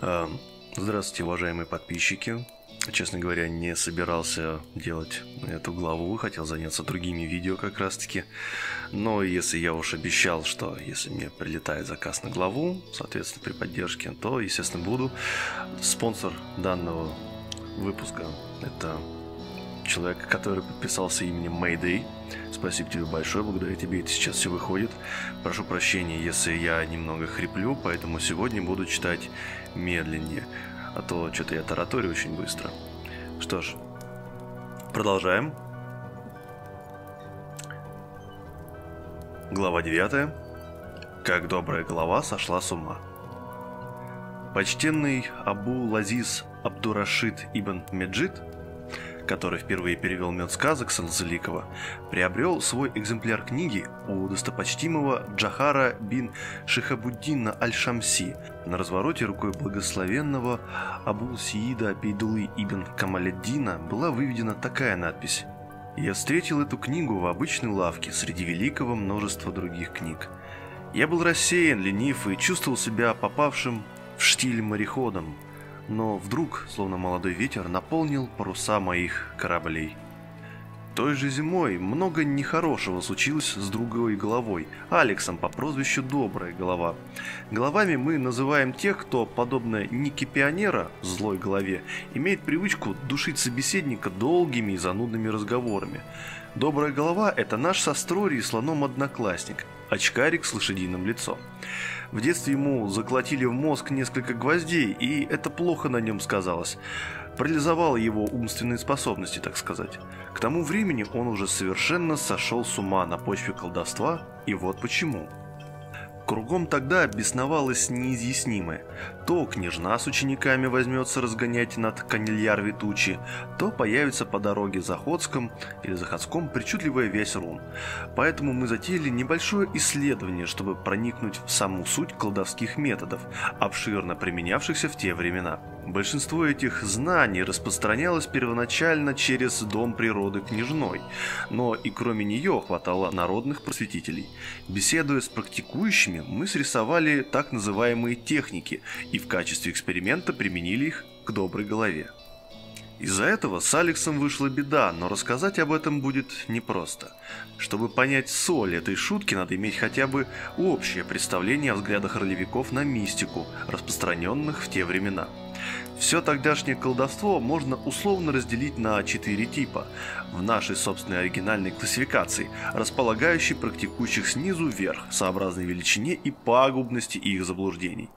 А, здравствуйте, уважаемые подписчики. Честно говоря, не собирался делать эту главу, хотел заняться другими видео как раз таки. Но если я уж обещал, что если мне прилетает заказ на главу, соответственно, при поддержке, то, естественно, буду. Спонсор данного выпуска – это человек, который подписался именем Mayday. Спасибо тебе большое, благодаря тебе это сейчас все выходит. Прошу прощения, если я немного хриплю, поэтому сегодня буду читать медленнее, а то что-то я тараторю очень быстро. Что ж, продолжаем. Глава 9. Как добрая голова сошла с ума. Почтенный Абу Лазиз Абдурашид Ибн Меджид – который впервые перевел мед сказок Салзаликова, приобрел свой экземпляр книги у достопочтимого Джахара бин Шихабуддина Аль-Шамси на развороте рукой благословенного Абу Сиида Бейдулы ибн Камаляддина была выведена такая надпись «Я встретил эту книгу в обычной лавке среди великого множества других книг. Я был рассеян, ленив и чувствовал себя попавшим в штиль мореходом, но вдруг, словно молодой ветер, наполнил паруса моих кораблей. Той же зимой много нехорошего случилось с другой головой, Алексом по прозвищу Добрая Голова. Головами мы называем тех, кто, подобно Нике Пионера, злой голове, имеет привычку душить собеседника долгими и занудными разговорами. Добрая Голова – это наш со строри слоном одноклассник, очкарик с лошадиным лицом. В детстве ему заколотили в мозг несколько гвоздей, и это плохо на нем сказалось. Парализовало его умственные способности, так сказать. К тому времени он уже совершенно сошел с ума на почве колдовства, и вот почему. Кругом тогда бесновалось неизъяснимое. То княжна с учениками возьмется разгонять над канильярви тучи, то появится по дороге за Ходском или за Ходском причудливая весь рун. Поэтому мы затеяли небольшое исследование, чтобы проникнуть в саму суть колдовских методов, обширно применявшихся в те времена. Большинство этих знаний распространялось первоначально через Дом природы княжной, но и кроме нее хватало народных просветителей. Беседуя с практикующими, мы срисовали так называемые техники и в качестве эксперимента применили их к доброй голове. Из-за этого с Алексом вышла беда, но рассказать об этом будет непросто. Чтобы понять соль этой шутки, надо иметь хотя бы общее представление о взглядах ролевиков на мистику, распространенных в те времена – все тогдашнее колдовство можно условно разделить на четыре типа в нашей собственной оригинальной классификации, располагающей практикующих снизу вверх, сообразной величине и пагубности их заблуждений.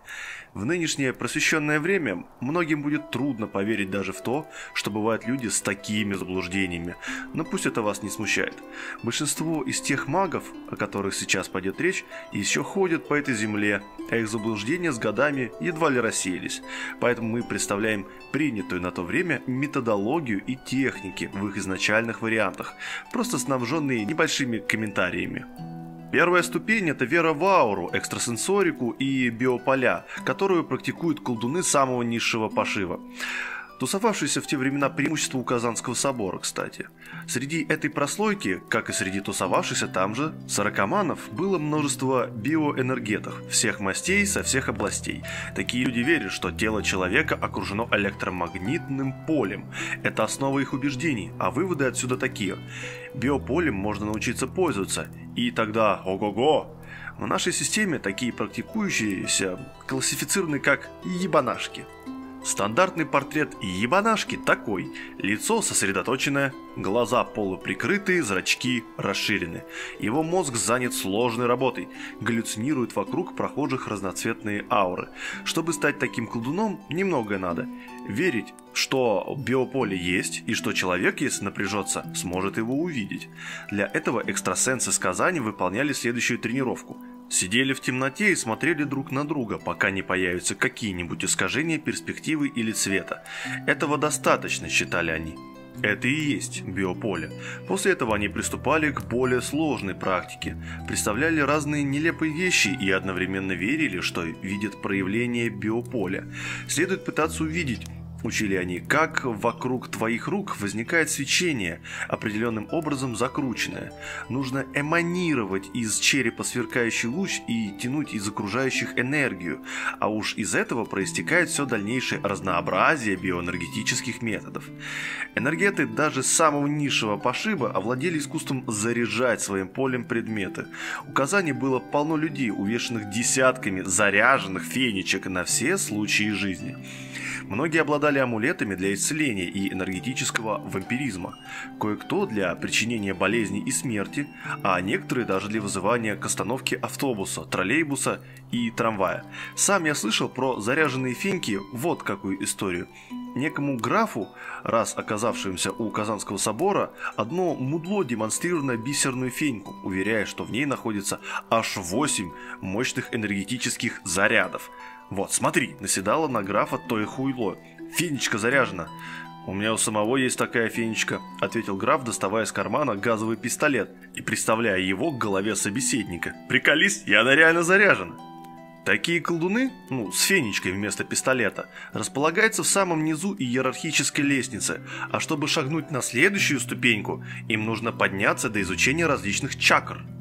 В нынешнее просвещенное время многим будет трудно поверить даже в то, что бывают люди с такими заблуждениями, но пусть это вас не смущает. Большинство из тех магов, о которых сейчас пойдет речь, еще ходят по этой земле, а их заблуждения с годами едва ли рассеялись, поэтому мы представляем принятую на то время методологию и техники в их изначальных вариантах, просто снабженные небольшими комментариями. Первая ступень – это вера в ауру, экстрасенсорику и биополя, которую практикуют колдуны самого низшего пошива тусовавшийся в те времена преимущество у Казанского собора, кстати. Среди этой прослойки, как и среди тусовавшихся там же, сорокоманов, было множество биоэнергетов, всех мастей со всех областей. Такие люди верят, что тело человека окружено электромагнитным полем. Это основа их убеждений, а выводы отсюда такие. Биополем можно научиться пользоваться, и тогда ого-го, в нашей системе такие практикующиеся классифицированы как ебанашки. Стандартный портрет ебанашки такой. Лицо сосредоточенное, глаза полуприкрытые, зрачки расширены. Его мозг занят сложной работой, галлюцинирует вокруг прохожих разноцветные ауры. Чтобы стать таким колдуном, немногое надо. Верить, что биополе есть и что человек, если напряжется, сможет его увидеть. Для этого экстрасенсы из Казани выполняли следующую тренировку – Сидели в темноте и смотрели друг на друга, пока не появятся какие-нибудь искажения перспективы или цвета. Этого достаточно, считали они. Это и есть биополе. После этого они приступали к более сложной практике, представляли разные нелепые вещи и одновременно верили, что видят проявление биополя. Следует пытаться увидеть, Учили они, как вокруг твоих рук возникает свечение, определенным образом закрученное. Нужно эманировать из черепа сверкающий луч и тянуть из окружающих энергию, а уж из этого проистекает все дальнейшее разнообразие биоэнергетических методов. Энергеты даже самого низшего пошиба овладели искусством заряжать своим полем предметы. У было полно людей, увешанных десятками заряженных фенечек на все случаи жизни. Многие обладали амулетами для исцеления и энергетического вампиризма, кое-кто для причинения болезней и смерти, а некоторые даже для вызывания к остановке автобуса, троллейбуса и трамвая. Сам я слышал про заряженные феньки вот какую историю. Некому графу, раз оказавшемуся у Казанского собора, одно мудло демонстрировано бисерную феньку, уверяя, что в ней находится аж 8 мощных энергетических зарядов – «Вот, смотри!» – наседала на графа то и хуйло. «Фенечка заряжена!» «У меня у самого есть такая фенечка», – ответил граф, доставая из кармана газовый пистолет и приставляя его к голове собеседника. «Приколись, я она реально заряжена!» Такие колдуны, ну, с фенечкой вместо пистолета, располагаются в самом низу иерархической лестницы, а чтобы шагнуть на следующую ступеньку, им нужно подняться до изучения различных чакр –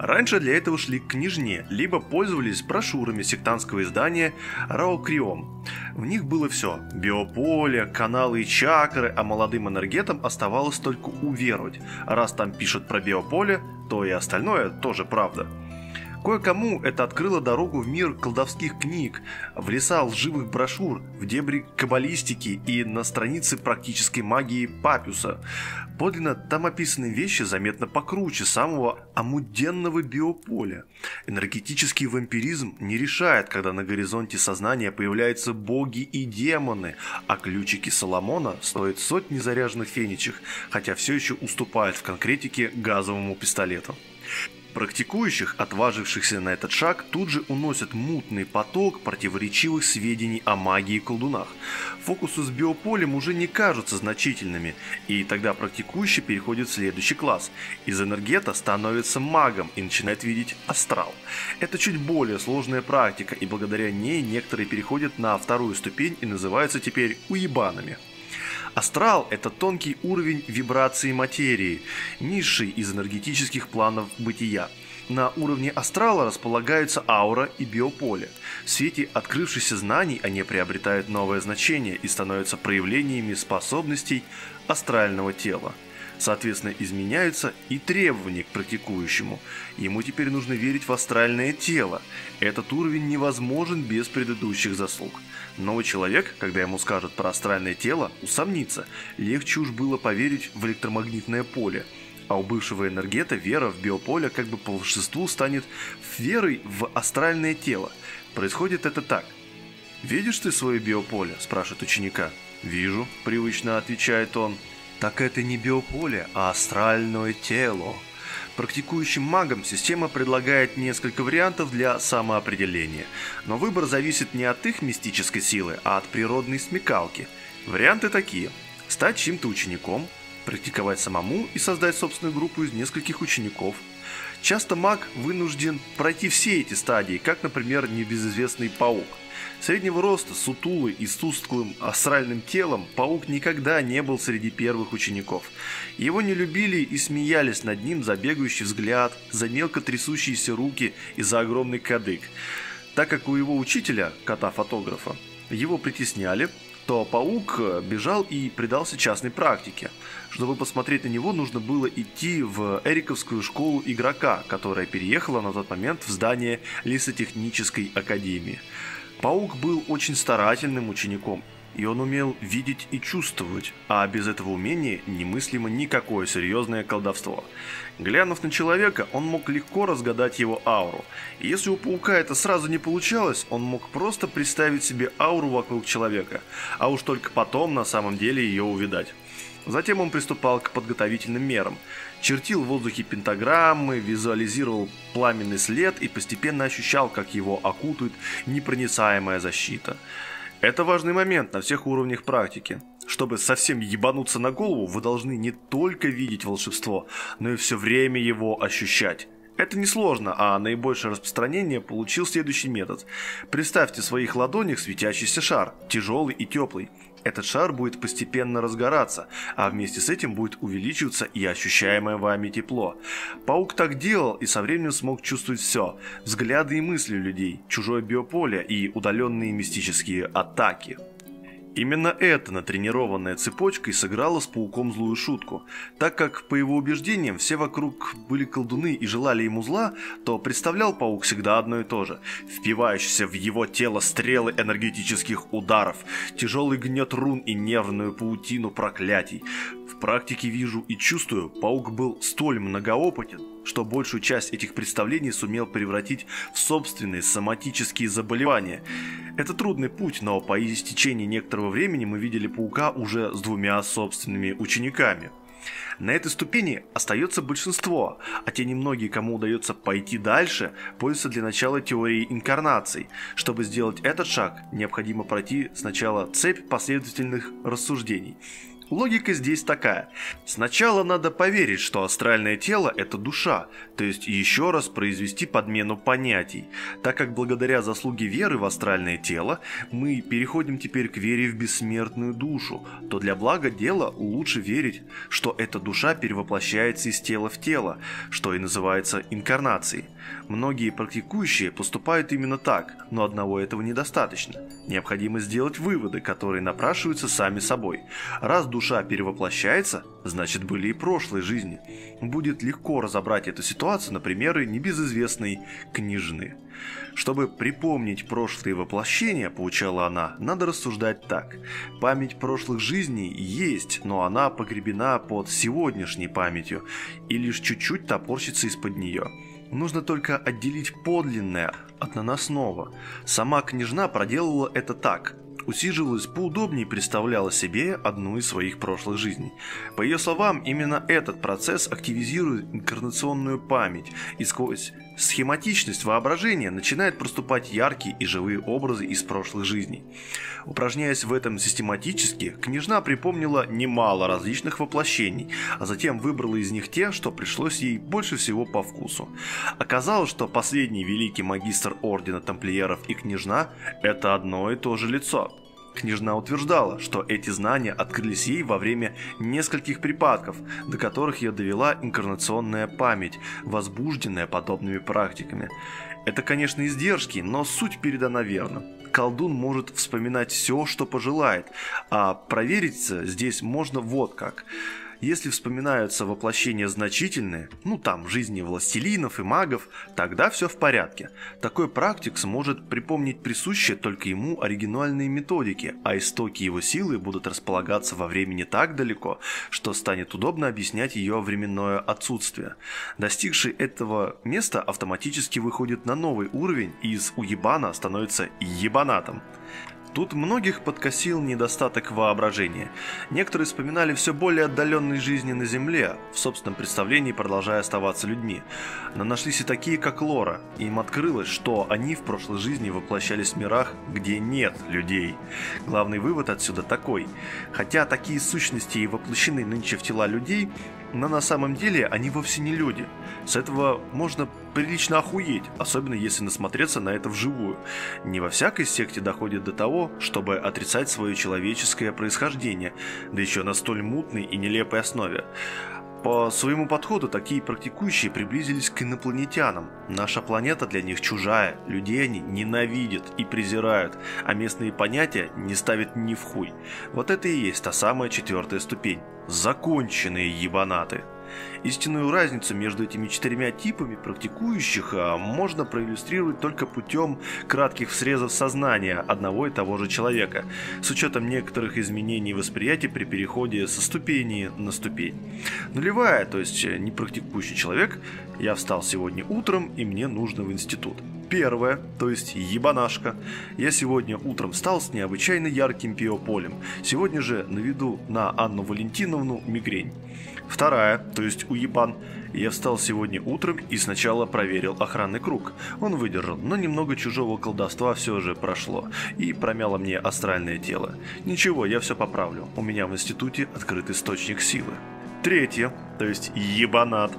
Раньше для этого шли к княжне, либо пользовались брошюрами сектантского издания Раокриом. В них было все – биополе, каналы и чакры, а молодым энергетам оставалось только уверовать. Раз там пишут про биополе, то и остальное тоже правда – Кое-кому это открыло дорогу в мир колдовских книг, в леса лживых брошюр, в дебри каббалистики и на страницы практической магии Папюса. Подлинно там описаны вещи заметно покруче самого амуденного биополя. Энергетический вампиризм не решает, когда на горизонте сознания появляются боги и демоны, а ключики Соломона стоят сотни заряженных феничек, хотя все еще уступают в конкретике газовому пистолету. Практикующих, отважившихся на этот шаг, тут же уносят мутный поток противоречивых сведений о магии и колдунах. Фокусы с биополем уже не кажутся значительными, и тогда практикующий переходит в следующий класс. Из энергета становится магом и начинает видеть астрал. Это чуть более сложная практика, и благодаря ней некоторые переходят на вторую ступень и называются теперь уебанами. Астрал – это тонкий уровень вибрации материи, низший из энергетических планов бытия. На уровне астрала располагаются аура и биополе. В свете открывшихся знаний они приобретают новое значение и становятся проявлениями способностей астрального тела. Соответственно, изменяются и требования к практикующему. Ему теперь нужно верить в астральное тело. Этот уровень невозможен без предыдущих заслуг. Новый человек, когда ему скажут про астральное тело, усомнится. Легче уж было поверить в электромагнитное поле. А у бывшего энергета вера в биополе как бы по волшебству станет верой в астральное тело. Происходит это так. «Видишь ты свое биополе?» – спрашивает ученика. «Вижу», – привычно отвечает он. Так это не биополе, а астральное тело. Практикующим магам система предлагает несколько вариантов для самоопределения, но выбор зависит не от их мистической силы, а от природной смекалки. Варианты такие. Стать чьим-то учеником, практиковать самому и создать собственную группу из нескольких учеников. Часто маг вынужден пройти все эти стадии, как, например, небезызвестный паук – Среднего роста, сутулый и с тусклым астральным телом, паук никогда не был среди первых учеников. Его не любили и смеялись над ним за бегающий взгляд, за мелко трясущиеся руки и за огромный кадык. Так как у его учителя, кота-фотографа, его притесняли, то паук бежал и предался частной практике. Чтобы посмотреть на него, нужно было идти в Эриковскую школу игрока, которая переехала на тот момент в здание лесотехнической академии. Паук был очень старательным учеником, и он умел видеть и чувствовать, а без этого умения немыслимо никакое серьезное колдовство. Глянув на человека, он мог легко разгадать его ауру. И если у паука это сразу не получалось, он мог просто представить себе ауру вокруг человека, а уж только потом на самом деле ее увидать. Затем он приступал к подготовительным мерам. Чертил в воздухе пентаграммы, визуализировал пламенный след и постепенно ощущал, как его окутывает непроницаемая защита. Это важный момент на всех уровнях практики. Чтобы совсем ебануться на голову, вы должны не только видеть волшебство, но и все время его ощущать. Это несложно, а наибольшее распространение получил следующий метод. Представьте в своих ладонях светящийся шар, тяжелый и теплый. Этот шар будет постепенно разгораться, а вместе с этим будет увеличиваться и ощущаемое вами тепло. Паук так делал и со временем смог чувствовать все. Взгляды и мысли людей, чужое биополе и удаленные мистические атаки. Именно эта натренированная цепочка и сыграла с пауком злую шутку. Так как, по его убеждениям, все вокруг были колдуны и желали ему зла, то представлял паук всегда одно и то же. Впивающийся в его тело стрелы энергетических ударов, тяжелый гнет рун и нервную паутину проклятий. В практике вижу и чувствую, паук был столь многоопытен, что большую часть этих представлений сумел превратить в собственные соматические заболевания. Это трудный путь, но по истечении некоторого времени мы видели паука уже с двумя собственными учениками. На этой ступени остается большинство, а те немногие, кому удается пойти дальше, пользуются для начала теорией инкарнаций. Чтобы сделать этот шаг, необходимо пройти сначала цепь последовательных рассуждений – Логика здесь такая. Сначала надо поверить, что астральное тело – это душа, то есть еще раз произвести подмену понятий. Так как благодаря заслуге веры в астральное тело мы переходим теперь к вере в бессмертную душу, то для блага дела лучше верить, что эта душа перевоплощается из тела в тело, что и называется инкарнацией. Многие практикующие поступают именно так, но одного этого недостаточно. Необходимо сделать выводы, которые напрашиваются сами собой. Раз душа душа перевоплощается, значит были и прошлые жизни. Будет легко разобрать эту ситуацию на примеры небезызвестной книжны. Чтобы припомнить прошлые воплощения, поучала она, надо рассуждать так. Память прошлых жизней есть, но она погребена под сегодняшней памятью и лишь чуть-чуть топорщится из-под нее. Нужно только отделить подлинное от наносного. Сама княжна проделала это так усиживалась поудобнее и представляла себе одну из своих прошлых жизней. По ее словам, именно этот процесс активизирует инкарнационную память, и сквозь схематичность воображения начинают проступать яркие и живые образы из прошлых жизней. Упражняясь в этом систематически, княжна припомнила немало различных воплощений, а затем выбрала из них те, что пришлось ей больше всего по вкусу. Оказалось, что последний великий магистр ордена тамплиеров и княжна – это одно и то же лицо. Княжна утверждала, что эти знания открылись ей во время нескольких припадков, до которых ее довела инкарнационная память, возбужденная подобными практиками. Это, конечно, издержки, но суть передана верно. Колдун может вспоминать все, что пожелает, а провериться здесь можно вот как – если вспоминаются воплощения значительные, ну там, жизни властелинов и магов, тогда все в порядке. Такой практик сможет припомнить присущие только ему оригинальные методики, а истоки его силы будут располагаться во времени так далеко, что станет удобно объяснять ее временное отсутствие. Достигший этого места автоматически выходит на новый уровень и из уебана становится ебанатом. Тут многих подкосил недостаток воображения. Некоторые вспоминали все более отдаленные жизни на Земле, в собственном представлении продолжая оставаться людьми. Но нашлись и такие, как Лора. Им открылось, что они в прошлой жизни воплощались в мирах, где нет людей. Главный вывод отсюда такой. Хотя такие сущности и воплощены нынче в тела людей, но на самом деле они вовсе не люди. С этого можно прилично охуеть, особенно если насмотреться на это вживую. Не во всякой секте доходит до того, чтобы отрицать свое человеческое происхождение, да еще на столь мутной и нелепой основе. По своему подходу такие практикующие приблизились к инопланетянам. Наша планета для них чужая, людей они ненавидят и презирают, а местные понятия не ставят ни в хуй. Вот это и есть та самая четвертая ступень. Законченные ебанаты. Истинную разницу между этими четырьмя типами практикующих а, можно проиллюстрировать только путем кратких срезов сознания одного и того же человека, с учетом некоторых изменений восприятия при переходе со ступени на ступень. Нулевая, то есть непрактикующий человек, я встал сегодня утром и мне нужно в институт. Первое, то есть ебанашка. Я сегодня утром встал с необычайно ярким пиополем. Сегодня же наведу на Анну Валентиновну мигрень. Вторая, то есть уебан. Я встал сегодня утром и сначала проверил охранный круг. Он выдержал, но немного чужого колдовства все же прошло и промяло мне астральное тело. Ничего, я все поправлю. У меня в институте открыт источник силы. Третье, то есть ебанат.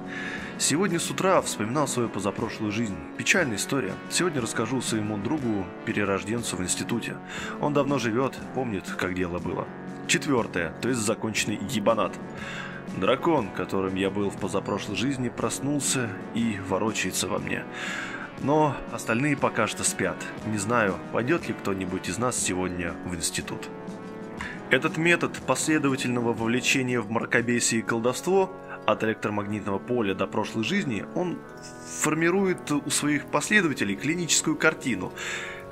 Сегодня с утра вспоминал свою позапрошлую жизнь. Печальная история. Сегодня расскажу своему другу, перерожденцу в институте. Он давно живет, помнит, как дело было. Четвертое, то есть законченный ебанат. Дракон, которым я был в позапрошлой жизни, проснулся и ворочается во мне. Но остальные пока что спят. Не знаю, пойдет ли кто-нибудь из нас сегодня в институт. Этот метод последовательного вовлечения в мракобесие и колдовство от электромагнитного поля до прошлой жизни, он формирует у своих последователей клиническую картину,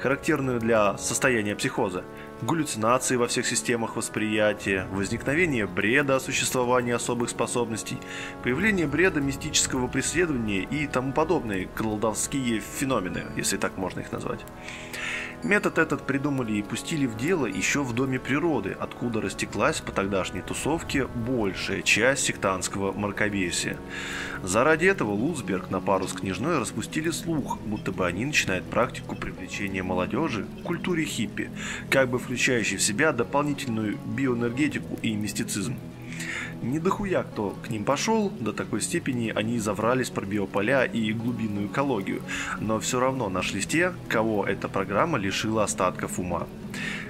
характерную для состояния психоза, галлюцинации во всех системах восприятия, возникновение бреда о существовании особых способностей, появление бреда мистического преследования и тому подобные колдовские феномены, если так можно их назвать. Метод этот придумали и пустили в дело еще в Доме природы, откуда растеклась по тогдашней тусовке большая часть сектантского мракобесия. Заради этого Луцберг на пару с княжной распустили слух, будто бы они начинают практику привлечения молодежи к культуре хиппи, как бы включающей в себя дополнительную биоэнергетику и мистицизм. Не дохуя кто к ним пошел, до такой степени они заврались про биополя и глубинную экологию, но все равно нашлись те, кого эта программа лишила остатков ума.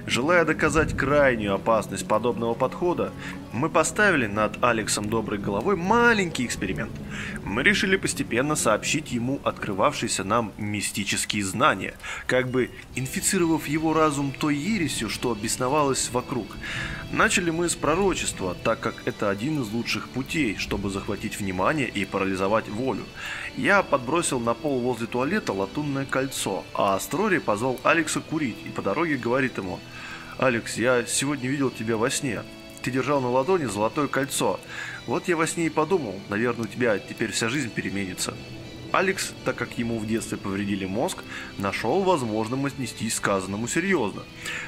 Желая доказать крайнюю опасность подобного подхода, мы поставили над Алексом Доброй Головой маленький эксперимент. Мы решили постепенно сообщить ему открывавшиеся нам мистические знания, как бы инфицировав его разум той ересью, что бесновалась вокруг. Начали мы с пророчества, так как это один из лучших путей, чтобы захватить внимание и парализовать волю. Я подбросил на пол возле туалета латунное кольцо, а Астрори позвал Алекса курить и по дороге говорит ему «Алекс, я сегодня видел тебя во сне. Ты держал на ладони золотое кольцо. Вот я во сне и подумал, наверное, у тебя теперь вся жизнь переменится». Алекс, так как ему в детстве повредили мозг, нашел возможным отнестись сказанному серьезно.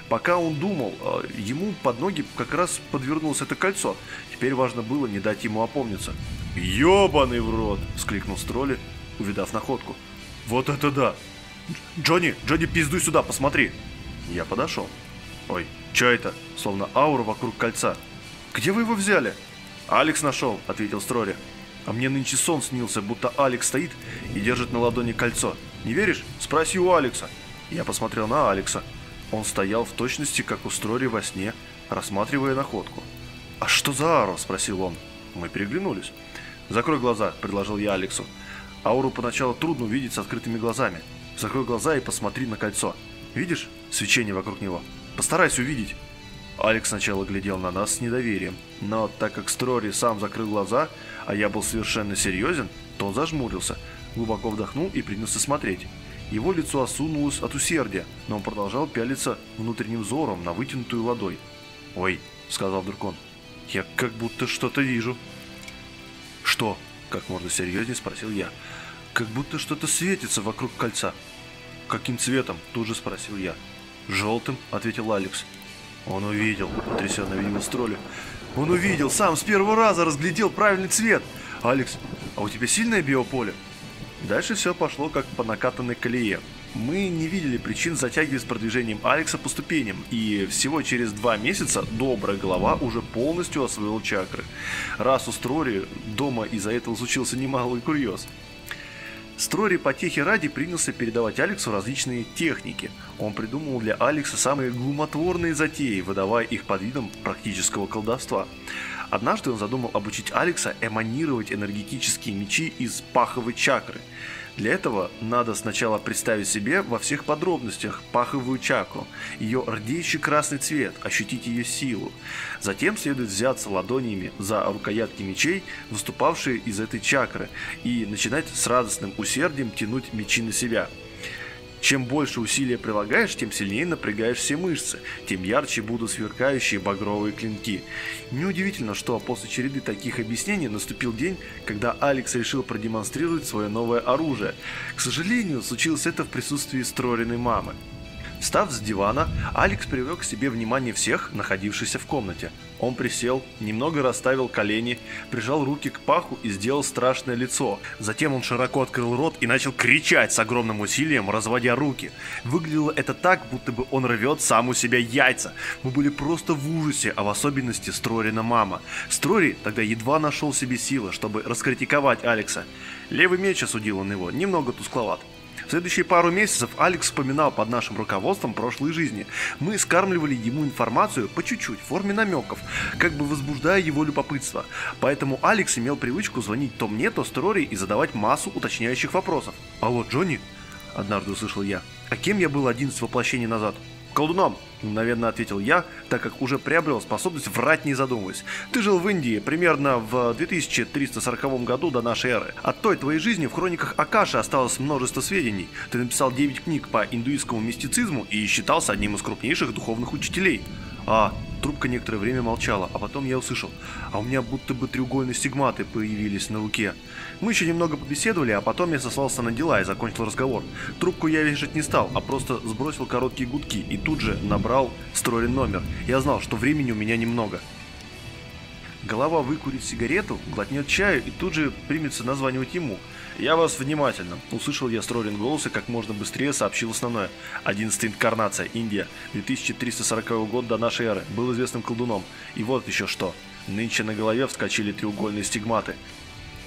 Пока он думал, а, ему под ноги как раз подвернулось это кольцо. Теперь важно было не дать ему опомниться. «Ебаный в рот!» – вскликнул Строли, увидав находку. «Вот это да! Джонни, Джонни, пиздуй сюда, посмотри!» Я подошел. «Ой, что это?» Словно аура вокруг кольца. «Где вы его взяли?» «Алекс нашел», — ответил Строри. А мне нынче сон снился, будто Алекс стоит и держит на ладони кольцо. Не веришь? Спроси у Алекса. Я посмотрел на Алекса. Он стоял в точности, как у Строри во сне, рассматривая находку. «А что за аро?» – спросил он. Мы переглянулись. «Закрой глаза», – предложил я Алексу. Ауру поначалу трудно увидеть с открытыми глазами. Закрой глаза и посмотри на кольцо. Видишь свечение вокруг него? Постарайся увидеть. Алекс сначала глядел на нас с недоверием, но так как Строри сам закрыл глаза, а я был совершенно серьезен, то он зажмурился, глубоко вдохнул и принялся смотреть. Его лицо осунулось от усердия, но он продолжал пялиться внутренним взором на вытянутую ладонь. «Ой», — сказал вдруг он, — «я как будто что-то вижу». «Что?» — как можно серьезнее спросил я. «Как будто что-то светится вокруг кольца». «Каким цветом?» – тут же спросил я. «Желтым», – ответил Алекс. Он увидел, потрясенно видел строли. Он увидел, сам с первого раза разглядел правильный цвет. Алекс, а у тебя сильное биополе? Дальше все пошло как по накатанной колее. Мы не видели причин затягивать с продвижением Алекса по ступеням, и всего через два месяца добрая голова уже полностью освоил чакры. Раз у Строри дома из-за этого случился немалый курьез – Строри потехи ради принялся передавать Алексу различные техники. Он придумал для Алекса самые глумотворные затеи, выдавая их под видом практического колдовства. Однажды он задумал обучить Алекса эманировать энергетические мечи из паховой чакры – для этого надо сначала представить себе во всех подробностях паховую чакру, ее рдеющий красный цвет, ощутить ее силу. Затем следует взяться ладонями за рукоятки мечей, выступавшие из этой чакры, и начинать с радостным усердием тянуть мечи на себя – чем больше усилия прилагаешь, тем сильнее напрягаешь все мышцы, тем ярче будут сверкающие багровые клинки. Неудивительно, что после череды таких объяснений наступил день, когда Алекс решил продемонстрировать свое новое оружие. К сожалению, случилось это в присутствии Строриной мамы. Встав с дивана, Алекс привлек к себе внимание всех, находившихся в комнате. Он присел, немного расставил колени, прижал руки к паху и сделал страшное лицо. Затем он широко открыл рот и начал кричать с огромным усилием, разводя руки. Выглядело это так, будто бы он рвет сам у себя яйца. Мы были просто в ужасе, а в особенности Строрина мама. Строри тогда едва нашел себе силы, чтобы раскритиковать Алекса. Левый меч осудил он его, немного тускловат. В следующие пару месяцев Алекс вспоминал под нашим руководством прошлой жизни. Мы скармливали ему информацию по чуть-чуть, в форме намеков, как бы возбуждая его любопытство. Поэтому Алекс имел привычку звонить то мне, то Строри и задавать массу уточняющих вопросов. «Алло, Джонни?» – однажды услышал я. «А кем я был 11 воплощений назад?» «Колдуном!» – мгновенно ответил я, так как уже приобрел способность врать не задумываясь. «Ты жил в Индии примерно в 2340 году до нашей эры. От той твоей жизни в хрониках Акаши осталось множество сведений. Ты написал 9 книг по индуистскому мистицизму и считался одним из крупнейших духовных учителей. А, трубка некоторое время молчала, а потом я услышал, а у меня будто бы треугольные стигматы появились на руке. Мы еще немного побеседовали, а потом я сослался на дела и закончил разговор. Трубку я вешать не стал, а просто сбросил короткие гудки и тут же набрал стройный номер. Я знал, что времени у меня немного. Голова выкурит сигарету, глотнет чаю и тут же примется названивать ему. «Я вас внимательно!» Услышал я Стролин голос и как можно быстрее сообщил основное. 11 инкарнация, Индия, 2340 год до нашей эры, был известным колдуном. И вот еще что. Нынче на голове вскочили треугольные стигматы.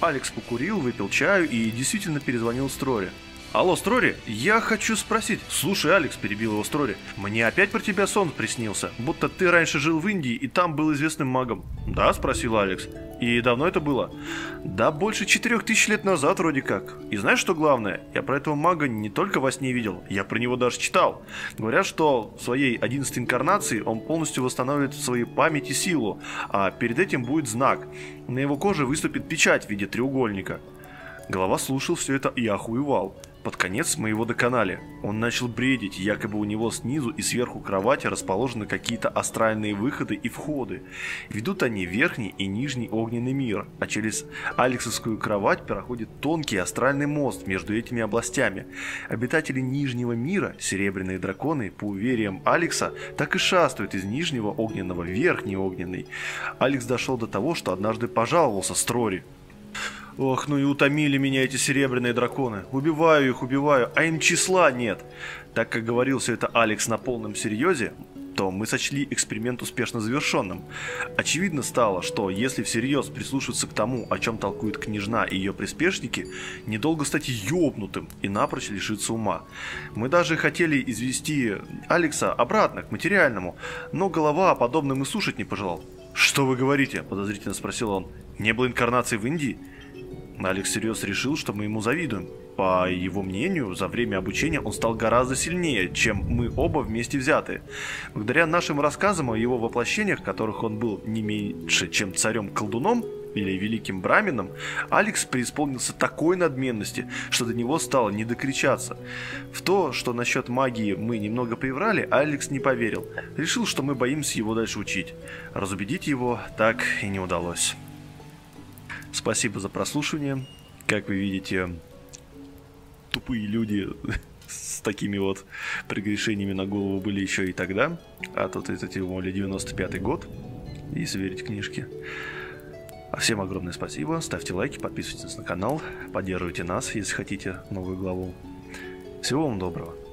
Алекс покурил, выпил чаю и действительно перезвонил Строре. Алло, Строри, я хочу спросить. Слушай, Алекс, перебил его Строри, мне опять про тебя сон приснился, будто ты раньше жил в Индии и там был известным магом. Да, спросил Алекс. И давно это было? Да, больше четырех тысяч лет назад вроде как. И знаешь, что главное? Я про этого мага не только во сне видел, я про него даже читал. Говорят, что в своей одиннадцатой инкарнации он полностью восстановит своей память и силу, а перед этим будет знак. На его коже выступит печать в виде треугольника. Голова слушал все это и охуевал. Под конец мы его доконали. Он начал бредить, якобы у него снизу и сверху кровати расположены какие-то астральные выходы и входы. Ведут они верхний и нижний огненный мир, а через Алексовскую кровать проходит тонкий астральный мост между этими областями. Обитатели нижнего мира, серебряные драконы, по увериям Алекса, так и шастают из нижнего огненного в верхний огненный. Алекс дошел до того, что однажды пожаловался Строри. Ох, ну и утомили меня эти серебряные драконы. Убиваю их, убиваю, а им числа нет. Так как говорил все это Алекс на полном серьезе, то мы сочли эксперимент успешно завершенным. Очевидно стало, что если всерьез прислушиваться к тому, о чем толкует княжна и ее приспешники, недолго стать ёбнутым и напрочь лишиться ума. Мы даже хотели извести Алекса обратно к материальному, но голова о подобном и слушать не пожелал. «Что вы говорите?» – подозрительно спросил он. «Не было инкарнации в Индии?» Алекс всерьез решил, что мы ему завидуем. По его мнению, за время обучения он стал гораздо сильнее, чем мы оба вместе взятые. Благодаря нашим рассказам о его воплощениях, которых он был не меньше, чем царем-колдуном, или великим брамином, Алекс преисполнился такой надменности, что до него стало не докричаться. В то, что насчет магии мы немного приврали, Алекс не поверил. Решил, что мы боимся его дальше учить. Разубедить его так и не удалось. Спасибо за прослушивание. Как вы видите, тупые люди с такими вот прегрешениями на голову были еще и тогда. А тут это тем более 95-й год, если верить книжке. А всем огромное спасибо. Ставьте лайки, подписывайтесь на канал, поддерживайте нас, если хотите новую главу. Всего вам доброго.